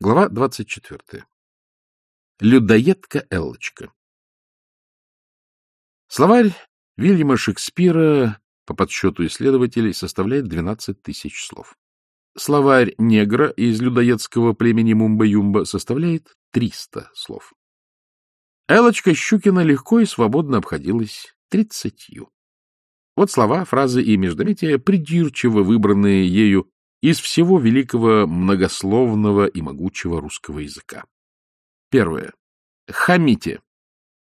Глава 24. Людоедка Эллочка. Словарь Вильяма Шекспира, по подсчету исследователей, составляет 12 тысяч слов. Словарь негра из людоедского племени Мумба-Юмба составляет 300 слов. Эллочка Щукина легко и свободно обходилась тридцатью. Вот слова, фразы и междометия, придирчиво выбранные ею из всего великого многословного и могучего русского языка. Первое. Хамите.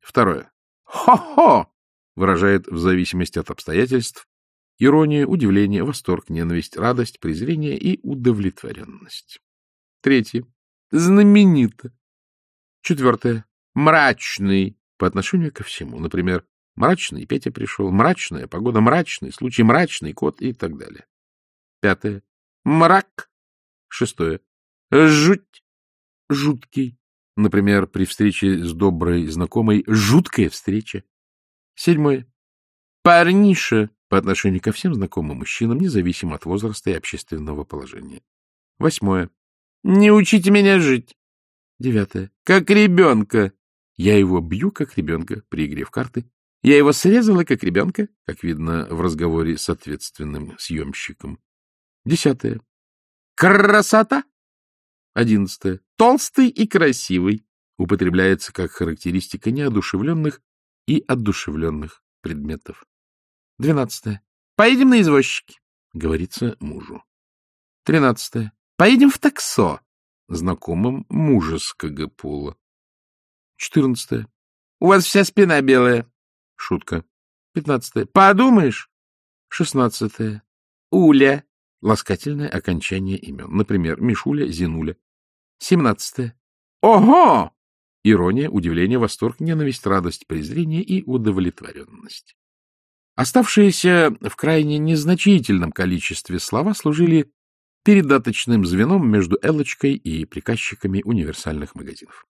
Второе. Хо-хо! Выражает в зависимости от обстоятельств иронию, удивление, восторг, ненависть, радость, презрение и удовлетворенность. Третье. Знаменито. Четвертое. Мрачный по отношению ко всему. Например, мрачный Петя пришел, мрачная погода, мрачный случай, мрачный кот и так далее. Пятое. Мрак. Шестое. Жуть. Жуткий. Например, при встрече с доброй знакомой жуткая встреча. Седьмое. Парниша по отношению ко всем знакомым мужчинам, независимо от возраста и общественного положения. Восьмое. Не учите меня жить. Девятое. Как ребенка. Я его бью, как ребенка, при игре в карты. Я его срезала, как ребенка, как видно в разговоре с ответственным съемщиком. Десятое. Красота. Одиннадцатое. Толстый и красивый. Употребляется как характеристика неодушевленных и одушевленных предметов. Двенадцатое. Поедем на извозчики. Говорится мужу. Тринадцатое. Поедем в таксо. Знакомым мужеского пола. Четырнадцатое. У вас вся спина белая. Шутка. Пятнадцатое. Подумаешь. Шестнадцатое. Уля. Ласкательное окончание имен. Например, Мишуля, Зинуля. Семнадцатое. Ого! Ирония, удивление, восторг, ненависть, радость, презрение и удовлетворенность. Оставшиеся в крайне незначительном количестве слова служили передаточным звеном между Элочкой и приказчиками универсальных магазинов.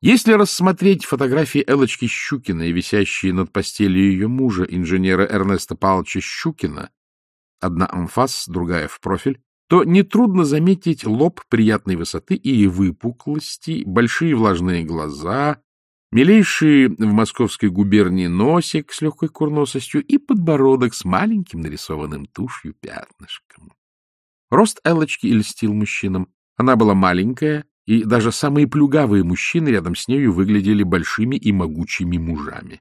Если рассмотреть фотографии Элочки Щукиной, висящие над постелью ее мужа, инженера Эрнеста Павловича Щукина, одна амфас, другая в профиль, то нетрудно заметить лоб приятной высоты и выпуклости, большие влажные глаза, милейший в московской губернии носик с легкой курносостью и подбородок с маленьким нарисованным тушью пятнышком. Рост Эллочки льстил мужчинам. Она была маленькая, и даже самые плюгавые мужчины рядом с нею выглядели большими и могучими мужами.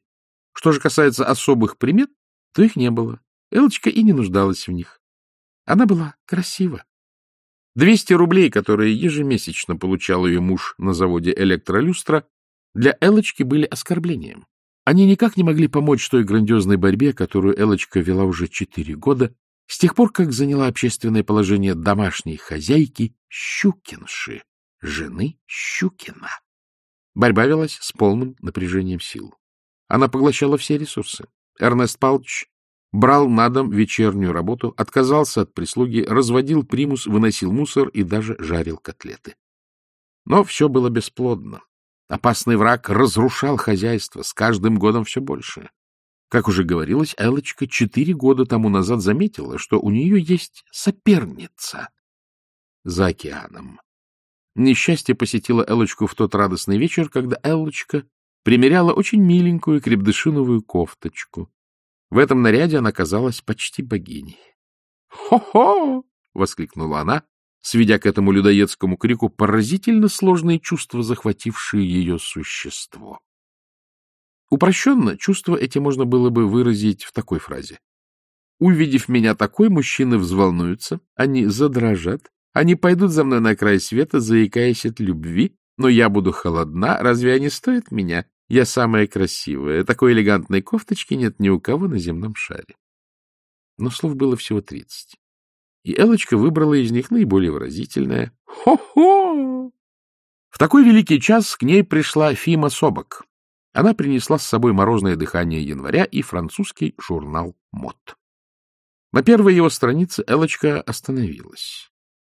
Что же касается особых примет, то их не было. Элочка и не нуждалась в них. Она была красива. Двести рублей, которые ежемесячно получал ее муж на заводе электролюстра, для Элочки были оскорблением. Они никак не могли помочь той грандиозной борьбе, которую Элочка вела уже четыре года, с тех пор, как заняла общественное положение домашней хозяйки Щукинши, жены Щукина. Борьба велась с полным напряжением сил. Она поглощала все ресурсы. Эрнест Павлович брал на дом вечернюю работу, отказался от прислуги, разводил примус, выносил мусор и даже жарил котлеты. Но все было бесплодно. Опасный враг разрушал хозяйство, с каждым годом все больше. Как уже говорилось, Элочка четыре года тому назад заметила, что у нее есть соперница за океаном. Несчастье посетило Элочку в тот радостный вечер, когда Элочка примеряла очень миленькую крепдышиновую кофточку. В этом наряде она казалась почти богиней. «Хо-хо!» — воскликнула она, сведя к этому людоедскому крику поразительно сложные чувства, захватившие ее существо. Упрощенно чувства эти можно было бы выразить в такой фразе. Увидев меня такой, мужчины взволнуются, они задрожат, они пойдут за мной на край света, заикаясь от любви, но я буду холодна, разве они стоят меня? Я самая красивая. Такой элегантной кофточки нет ни у кого на земном шаре. Но слов было всего тридцать. И Элочка выбрала из них наиболее выразительное «Хо-хо!». В такой великий час к ней пришла Фима Собок. Она принесла с собой морозное дыхание января и французский журнал «Мод». На первой его странице Элочка остановилась.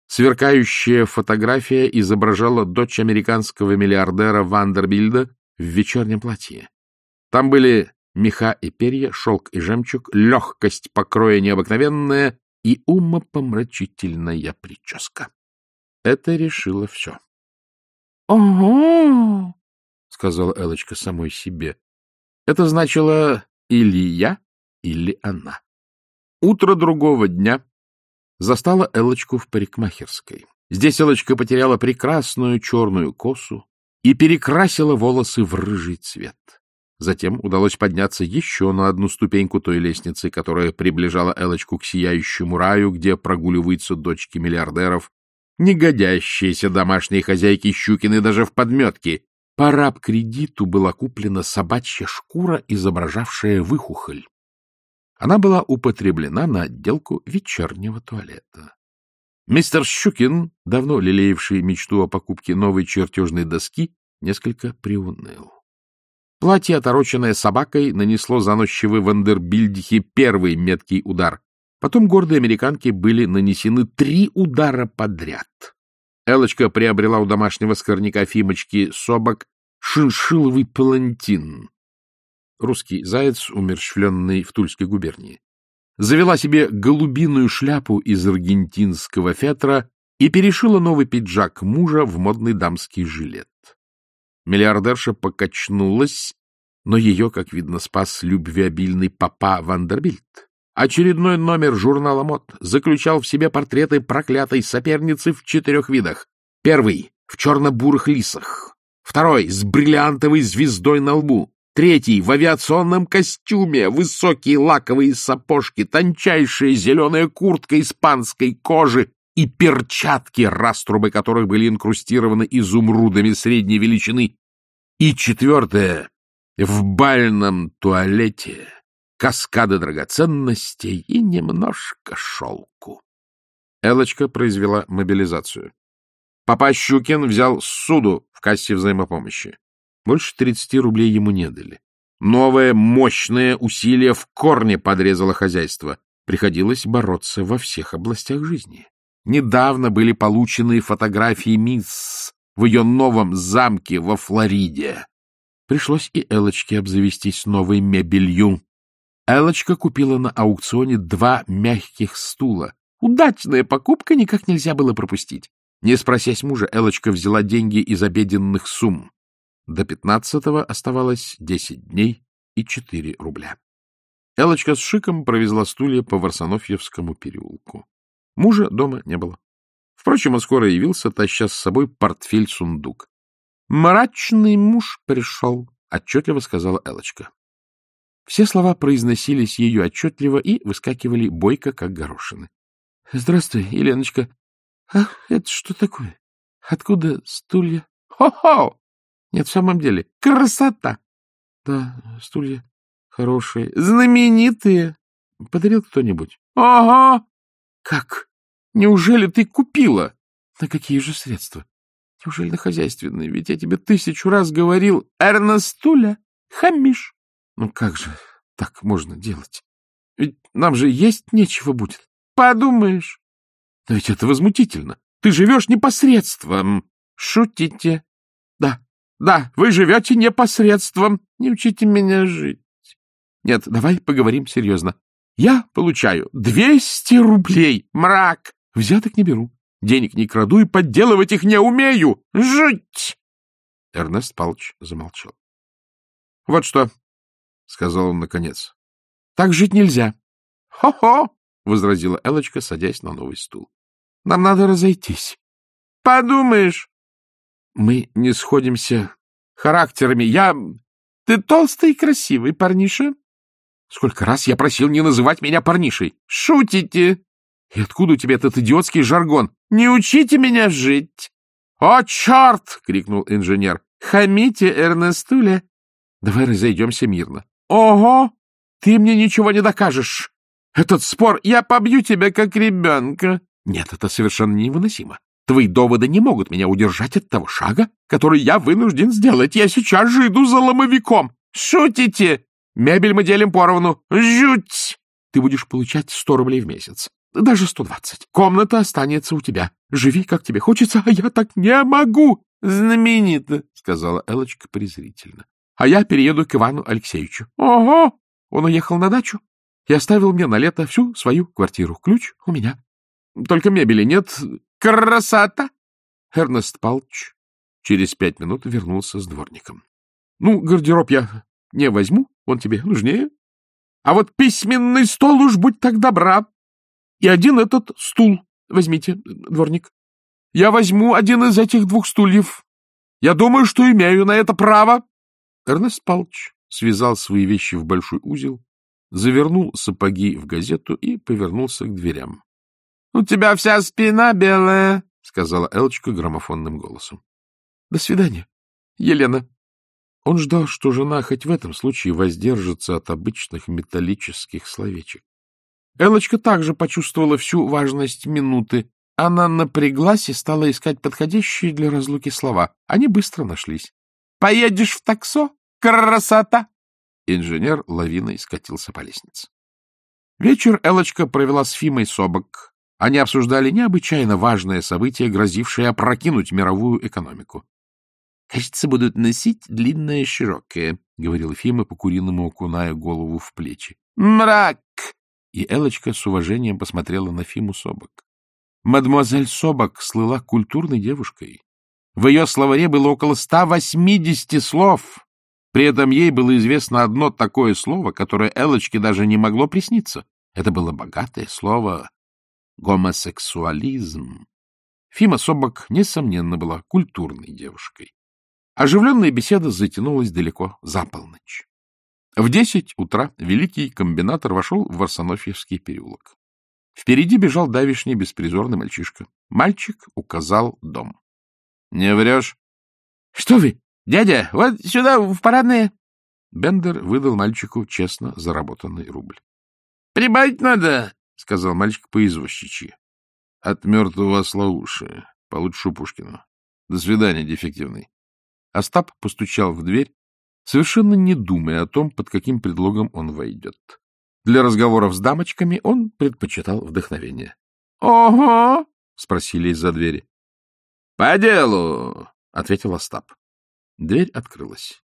Сверкающая фотография изображала дочь американского миллиардера Вандербильда в вечернем платье. Там были меха и перья, шелк и жемчуг, легкость покроя необыкновенная и умопомрачительная прическа. Это решило все. — Ого! — сказала Элочка самой себе. Это значило или я, или она. Утро другого дня застала Элочку в парикмахерской. Здесь Элочка потеряла прекрасную черную косу и перекрасила волосы в рыжий цвет. Затем удалось подняться еще на одну ступеньку той лестницы, которая приближала Элочку к сияющему раю, где прогуливаются дочки миллиардеров, негодящиеся домашние хозяйки Щукины даже в подметке. По раб-кредиту была куплена собачья шкура, изображавшая выхухоль. Она была употреблена на отделку вечернего туалета. Мистер Щукин, давно лелеявший мечту о покупке новой чертежной доски, несколько приуныл. Платье, отороченное собакой, нанесло заносчивой Вандербильдихе первый меткий удар. Потом гордые американки были нанесены три удара подряд. Элочка приобрела у домашнего скорняка Фимочки собак шиншиловый палантин, русский заяц, умерщвленный в Тульской губернии. Завела себе голубиную шляпу из аргентинского фетра и перешила новый пиджак мужа в модный дамский жилет. Миллиардерша покачнулась, но ее, как видно, спас любвеобильный папа Вандербильт. Очередной номер журнала «Мод» заключал в себе портреты проклятой соперницы в четырех видах. Первый — в черно-бурых лисах. Второй — с бриллиантовой звездой на лбу. Третий — в авиационном костюме, высокие лаковые сапожки, тончайшая зеленая куртка испанской кожи и перчатки, раструбы которых были инкрустированы изумрудами средней величины. И четвертое — в бальном туалете каскады драгоценностей и немножко шелку. Элочка произвела мобилизацию. Папа Щукин взял суду в кассе взаимопомощи. Больше 30 рублей ему не дали. Новое мощное усилие в корне подрезало хозяйство. Приходилось бороться во всех областях жизни. Недавно были получены фотографии мисс в ее новом замке во Флориде. Пришлось и Элочке обзавестись новой мебелью. Элочка купила на аукционе два мягких стула. Удачная покупка никак нельзя было пропустить. Не спросясь мужа, Элочка взяла деньги из обеденных сумм. До пятнадцатого оставалось десять дней и четыре рубля. Элочка с Шиком провезла стулья по Варсонофьевскому переулку. Мужа дома не было. Впрочем, он скоро явился, таща с собой портфель-сундук. — Мрачный муж пришел, — отчетливо сказала Элочка. Все слова произносились ее отчетливо и выскакивали бойко, как горошины. — Здравствуй, Еленочка. — Ах, это что такое? Откуда стулья? Хо-хо! Нет, в самом деле, красота! Да, стулья хорошие, знаменитые. Подарил кто-нибудь? Ага! Как? Неужели ты купила? На какие же средства? Неужели на хозяйственные? Ведь я тебе тысячу раз говорил, Эрнестуля, хамишь. Ну как же так можно делать? Ведь нам же есть нечего будет. Подумаешь. Но ведь это возмутительно. Ты живешь непосредством. Шутите. Да, да, вы живете непосредством. Не учите меня жить. Нет, давай поговорим серьезно. Я получаю 200 рублей. Мрак. Взяток не беру. Денег не краду и подделывать их не умею. Жить! Эрнест Павлович замолчал. — Вот что, — сказал он наконец. — Так жить нельзя. Хо — Хо-хо! — возразила Элочка, садясь на новый стул. — Нам надо разойтись. — Подумаешь, мы не сходимся характерами. Я... Ты толстый и красивый, парниша. Сколько раз я просил не называть меня парнишей. Шутите. И откуда у тебя этот идиотский жаргон? Не учите меня жить. О, черт! — крикнул инженер. Хамите, Эрнестуле. Давай разойдемся мирно. Ого! Ты мне ничего не докажешь. Этот спор, я побью тебя, как ребенка. Нет, это совершенно невыносимо. Твои доводы не могут меня удержать от того шага, который я вынужден сделать. Я сейчас же иду за ломовиком. Шутите? Мебель мы делим поровну. Жуть! Ты будешь получать сто рублей в месяц. Даже сто двадцать. Комната останется у тебя. Живи, как тебе хочется, а я так не могу. Знаменито, — сказала Элочка презрительно. А я перееду к Ивану Алексеевичу. Ого! Он уехал на дачу и оставил мне на лето всю свою квартиру. Ключ у меня. Только мебели нет, Красота! Эрнест Палч через пять минут вернулся с дворником. — Ну, гардероб я не возьму, он тебе нужнее. А вот письменный стол уж будь так добра. И один этот стул возьмите, дворник. Я возьму один из этих двух стульев. Я думаю, что имею на это право. Эрнест Палч связал свои вещи в большой узел, завернул сапоги в газету и повернулся к дверям. — У тебя вся спина белая, — сказала Элочка граммофонным голосом. — До свидания, Елена. Он ждал, что жена хоть в этом случае воздержится от обычных металлических словечек. Элочка также почувствовала всю важность минуты. Она напряглась и стала искать подходящие для разлуки слова. Они быстро нашлись. — Поедешь в таксо? Красота! Инженер лавиной скатился по лестнице. Вечер Элочка провела с Фимой Собок. Они обсуждали необычайно важное событие, грозившее опрокинуть мировую экономику. — Кажется, будут носить длинное широкое, — говорил Фима, по-куриному окуная голову в плечи. — Мрак! И Элочка с уважением посмотрела на Фиму Собок. Мадемуазель Собок слыла культурной девушкой. В ее словаре было около 180 слов, при этом ей было известно одно такое слово, которое Элочке даже не могло присниться. Это было богатое слово «гомосексуализм». Фима Собок, несомненно, была культурной девушкой. Оживленная беседа затянулась далеко за полночь. В десять утра великий комбинатор вошел в Варсонофьевский переулок. Впереди бежал давишний беспризорный мальчишка. Мальчик указал дом. — Не врешь? — Что вы? — Дядя, вот сюда, в парадное. Бендер выдал мальчику честно заработанный рубль. — Прибавить надо, — сказал мальчик по-извозчичьи. — От мертвого осла уши. Получше Шупушкину. До свидания, дефективный. Остап постучал в дверь, совершенно не думая о том, под каким предлогом он войдет. Для разговоров с дамочками он предпочитал вдохновение. — Ого! — спросили из-за двери. — По делу! — ответил Остап. Дверь открылась.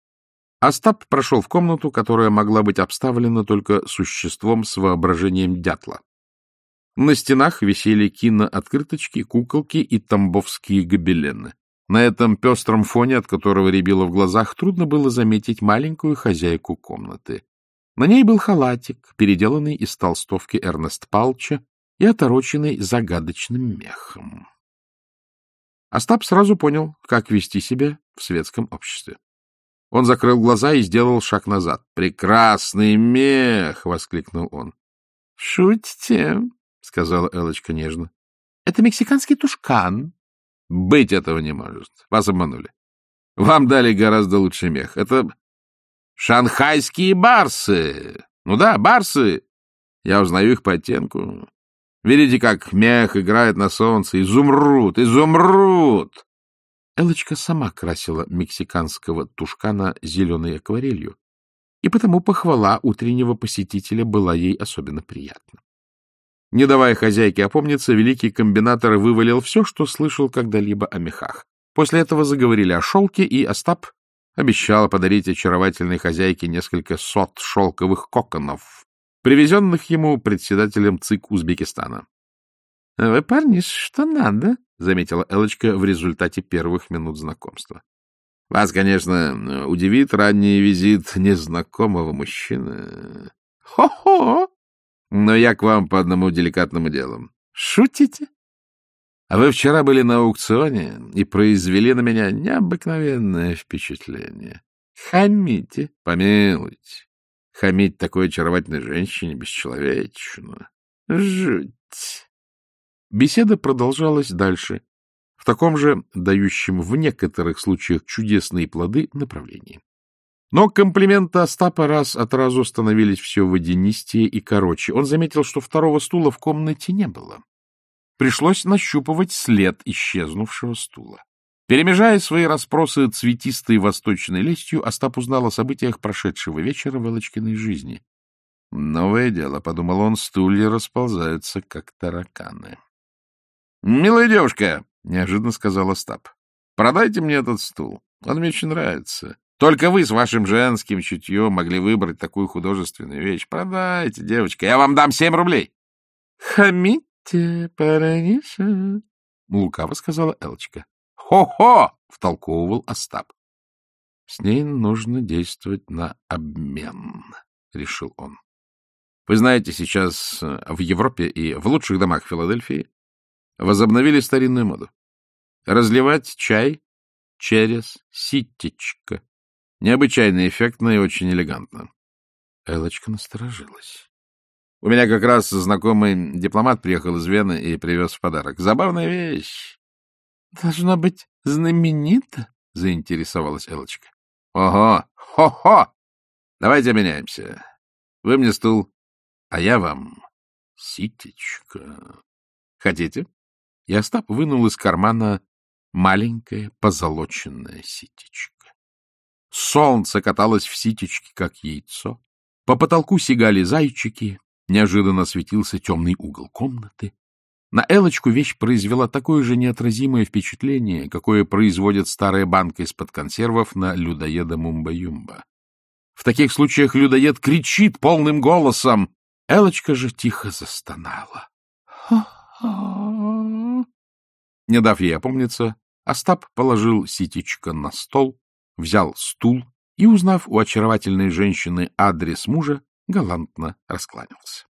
Остап прошел в комнату, которая могла быть обставлена только существом с воображением дятла. На стенах висели кинооткрыточки, куколки и тамбовские гобелены. На этом пестром фоне, от которого рябило в глазах, трудно было заметить маленькую хозяйку комнаты. На ней был халатик, переделанный из толстовки Эрнест Палча и отороченный загадочным мехом. Остап сразу понял, как вести себя в светском обществе. Он закрыл глаза и сделал шаг назад. «Прекрасный мех!» — воскликнул он. «Шутите?» — сказала Элочка нежно. «Это мексиканский тушкан». «Быть этого не может. Вас обманули. Вам дали гораздо лучший мех. Это шанхайские барсы. Ну да, барсы. Я узнаю их по оттенку. Видите, как мех играет на солнце? Изумруд! Изумруд! Элочка сама красила мексиканского тушкана зеленой акварелью, и потому похвала утреннего посетителя была ей особенно приятна. Не давая хозяйке опомниться, великий комбинатор вывалил все, что слышал когда-либо о мехах. После этого заговорили о шелке, и Остап обещал подарить очаровательной хозяйке несколько сот шелковых коконов, привезенных ему председателем ЦИК Узбекистана. — Вы, парни, что надо? — заметила Элочка в результате первых минут знакомства. — Вас, конечно, удивит ранний визит незнакомого мужчины. Хо — Хо-хо! Но я к вам по одному деликатному делу. — Шутите? — А вы вчера были на аукционе и произвели на меня необыкновенное впечатление. — Хамите. — Помилуйте. Хамить такой очаровательной женщине бесчеловечно. Жуть. Беседа продолжалась дальше, в таком же, дающем в некоторых случаях чудесные плоды, направлении. Но комплименты Остапа раз от разу становились все водянистее и короче. Он заметил, что второго стула в комнате не было. Пришлось нащупывать след исчезнувшего стула. Перемежая свои расспросы цветистой восточной лестью, Остап узнал о событиях прошедшего вечера в жизни. «Новое дело», — подумал он, — стулья расползаются, как тараканы. «Милая девушка», — неожиданно сказал Остап, — «продайте мне этот стул. Он мне очень нравится. Только вы с вашим женским чутьем могли выбрать такую художественную вещь. Продайте, девочка, я вам дам семь рублей». «Хамите, парниша», — лукаво сказала Элочка. Хо-хо! — втолковывал Остап. — С ней нужно действовать на обмен, — решил он. Вы знаете, сейчас в Европе и в лучших домах Филадельфии возобновили старинную моду. Разливать чай через ситечко. Необычайно эффектно и очень элегантно. Элочка насторожилась. У меня как раз знакомый дипломат приехал из Вены и привез в подарок. Забавная вещь. — Должно быть знаменито, — заинтересовалась Элочка. — Ого! Хо-хо! Давайте обменяемся. Вы мне стул, а я вам ситечко. Хотите? И Остап вынул из кармана маленькое позолоченное ситечко. Солнце каталось в ситечке, как яйцо. По потолку сигали зайчики, неожиданно светился темный угол комнаты. На Элочку вещь произвела такое же неотразимое впечатление, какое производит старая банка из-под консервов на людоеда Мумба-Юмба. В таких случаях людоед кричит полным голосом. Элочка же тихо застонала. Не дав ей опомниться, Остап положил ситечко на стол, взял стул и, узнав у очаровательной женщины адрес мужа, галантно раскланялся.